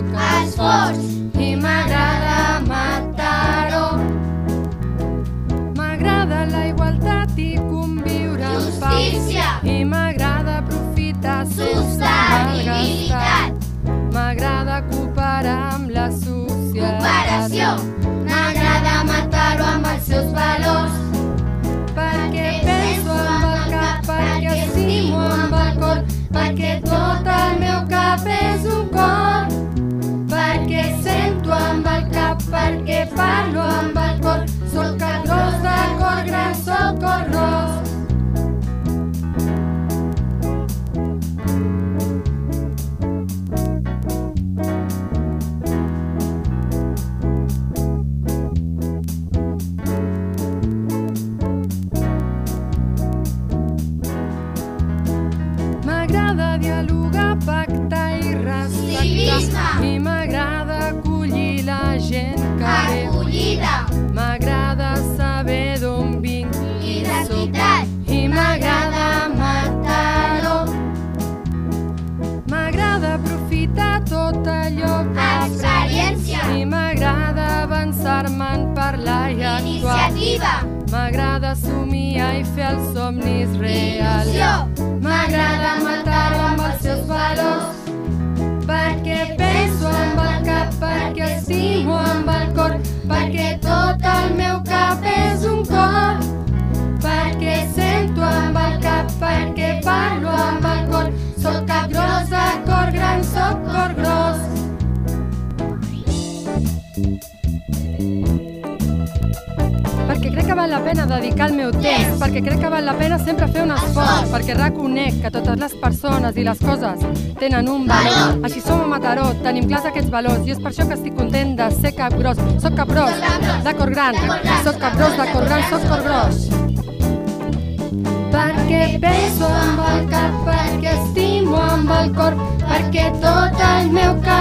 As force. Respectar. Civisme. I m'agrada acollir la gent que ve. Acollida. M'agrada saber d'on vinc. Identitat. I m'agrada Mataró. M'agrada aprofitar tot allò que Experiència. I m'agrada avançar-me en parlar i actuar. Iniciativa. M'agrada somiar i fer els somnis reals. Il·lusió. Cor, perquè tot el meu cap és un cor. Perquè sento amb el cap, perquè parlo amb el cor, sóc cap gros de cor gran, sóc cor gros. Perquè crec que val la pena dedicar el meu temps, perquè crec que val la pena sempre fer un esforç, perquè reconec que totes les persones i les coses tenen un valor. Així som a Mataró, tenim clars aquests valors i és per això que estic content de ser cap gros. Soc cap gros, de cor gran, soc cap gros, de cor gran, soc cor gros. Perquè penso amb el cap, perquè estimo amb el cor, perquè tot el meu cap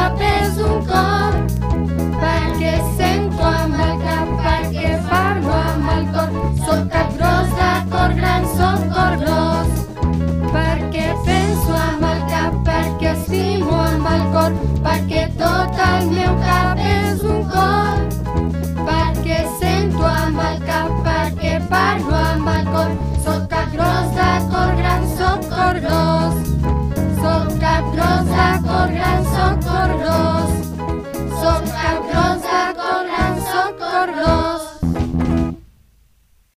penso